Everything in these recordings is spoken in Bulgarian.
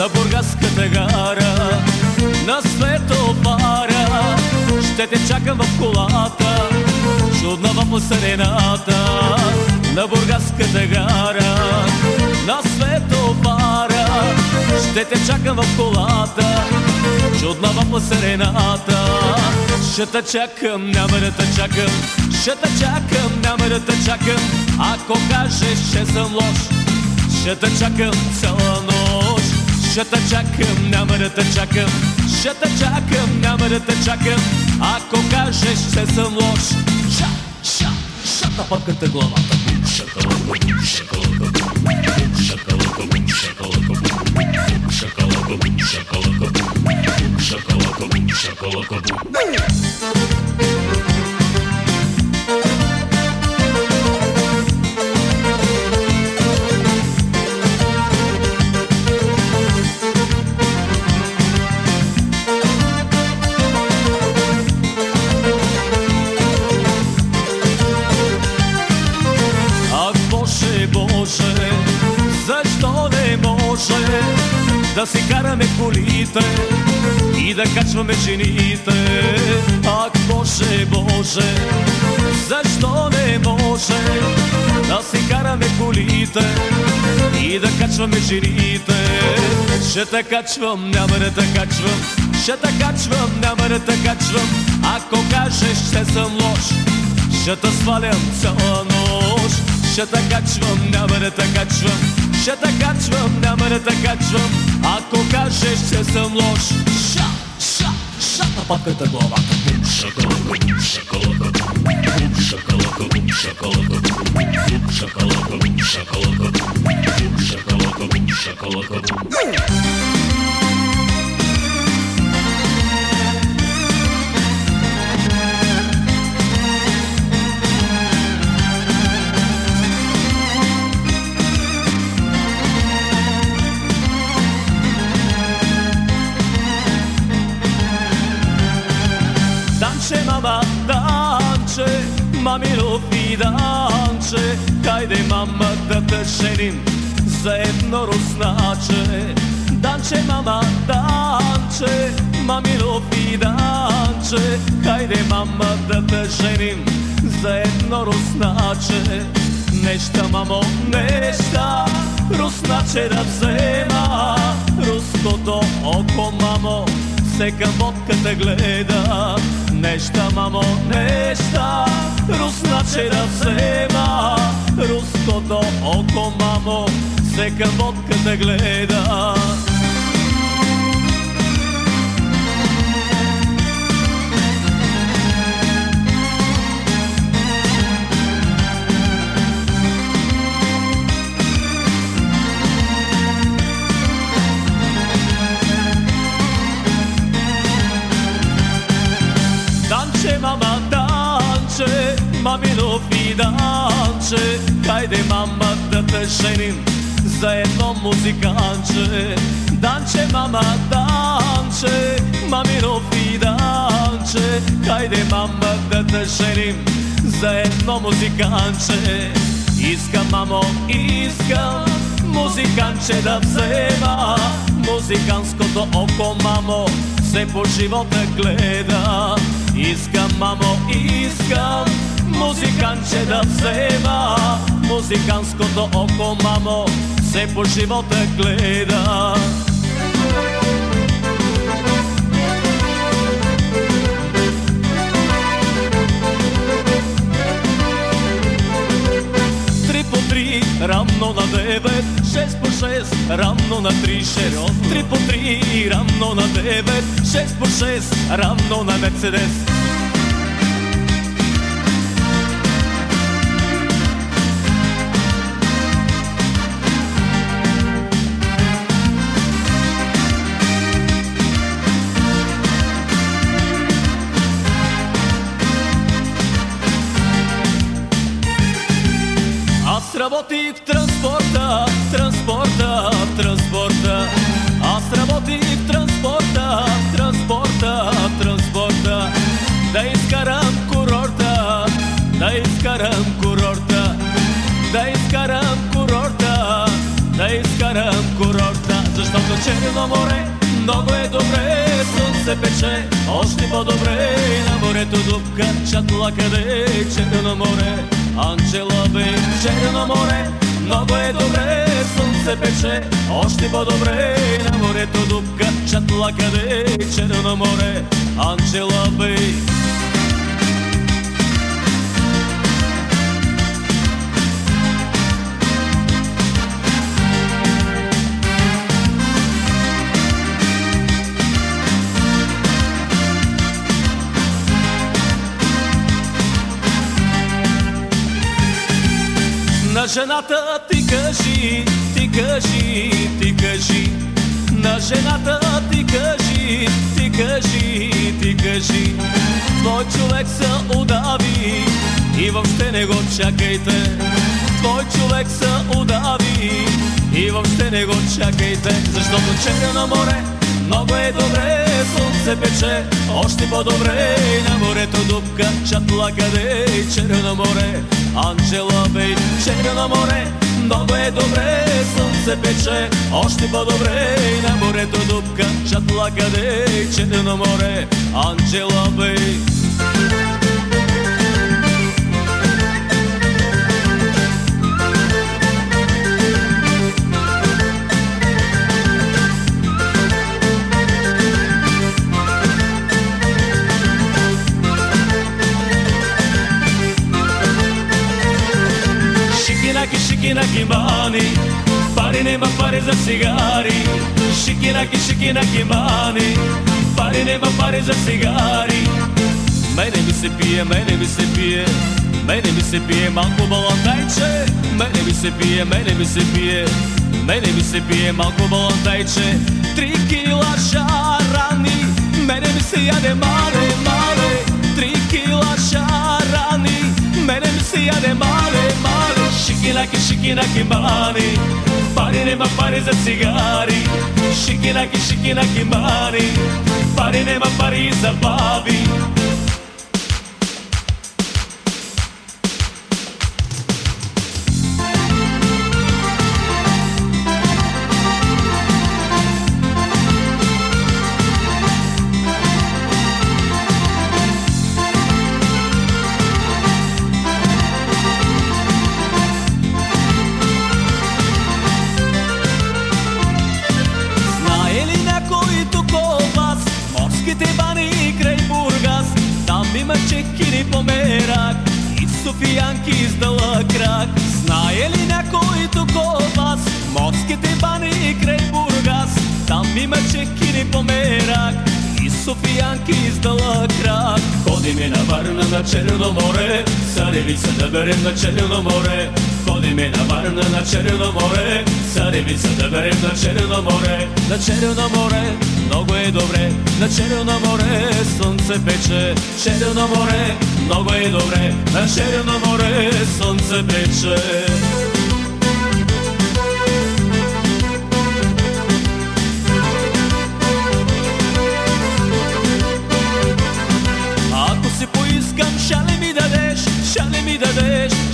на Бургаската гара, на светопара. Ще те чакам в колата, чудна в посарената на Бургаската гара На светофара Ще те чакам в колата Чудна в посредината Ще те чакам, няма да те чакам Ще те чакам, няма да те чакам. Ако кажеш, че съм лош Ще те чакам цяла нощ. Ще те чакам, няма да те чакам Ще те чакам, няма да те чакам. Ако кажеш, че съм лош Ша, ша, ша, напъпката главата Шакалака, бум, шакалака, бум Шакалака, бум, шакалака, бум колите и да качваме жените? Ах, Боже, Боже, защо не може да си караме колите и да качваме жените? Ще те качвам, няма да те качвам, ще те качвам, няма да те качвам, ако кажеш, че съм лош. Ще те свалям цяла нощ Ще те качвам, няма да те качвам Ще те качвам, няма да те качвам. Ако кажеш, че съм лош Ша, ша, ша. На папката главата Бум, шакалака, бум, шакалака, бум шакалака, бум, шакалака, бум шакалака, бум, шакалака, Бум, шакалака, бум, шакалака, бум Мама, данче, мамино фиданче, хайде, мама, да те женим за едно русначе. Данче, мама, данче, мамино фиданче, хайде, мама, да те женим за едно русначе. Неща, мамо, неща, русначе да взема, руското око, мамо, се към водката гледа Неща, мамо, неща Русначе да взема Руското око, мамо Се към водката гледа Данче, данче, мамино фиданче, хайде, мама, да те женим за едно музиканче. Данче, мама, данче, мамино фиданче, хайде, мама, да те женим за едно музиканче. Искам, мамо, искам, музиканче да взема, музиканското око, мамо, се по живота гледа. Искам, мамо, искам, музиканче да взема, музиканското око, мамо, се по живота гледа. Три по три, равно на девет, шест по шест, равно на три, шест. Три по три, равно на девет, шест по шест, равно на Мерцедес. Работих в транспорта, транспорта, транспорта. Аз работих в транспорта, транспорта, транспорта. Да изкарам курорта, да изкарам курорта, да изкарам курорта, да изкарам курорта. Защото Черно море много е добре, слънце пече, още по-добре на морето дупка, чатла къде черно море, Анджела бе, черно море, много е добре, слънце пече, още по-добре на морето дупка, чатла къде черно море, Анджела жената ти кажи, ти кажи, ти кажи. На жената ти кажи, ти кажи, ти кажи. Твой човек се удави и въобще не го чакайте. Твой човек се удави и въобще не го чакайте Защото Черно море много е добре, слънце пече, още по-добре на морето дупка, чатла къде Черно море, Анджела бей, Черно море, много е добре, слънце пече, още по-добре на морето дупка, чатла къде Черно море, Анджела бей. šikinaki mani Pari nema pare za cigari. Šikinaki, šikinaki mani Pari nema pare za cigari. Mene mi se pije, mene mi se pije Mene mi se pije, malko bolan dajče. Mene mi se pije, mene mi se pije Mene mi se pije, malko bolan dajče. Tri kila šarani Mene mi se jade mare, mare Tri kila šarani Mene mi se jade mare Shikinaki shikinaki mani, Fare nema pare za cigari Shikinaki shikinaki mani, Fare nema pare za babi Морските бани край Бургас. Там има чекини по мерак И софиянки с дълъг крак Ходиме на Варна на Черно море Царевица да берем на Черно море. Ходиме на Варна на Черно море Царевица да берем на Черно море. На Черно море много е добре На Черно море слънце пече. Черно море много е добре На Черно море слънце пече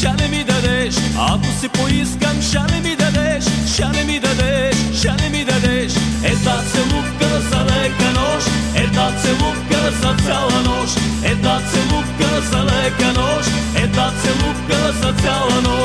шале ми дадеш. Ако си поискам, шале ми дадеш, шале ми дадеш, шале ми дадеш. Една целувка за лека нощ, една целувка за цяла нощ, една целувка за лека нощ, една целувка за цяла нощ.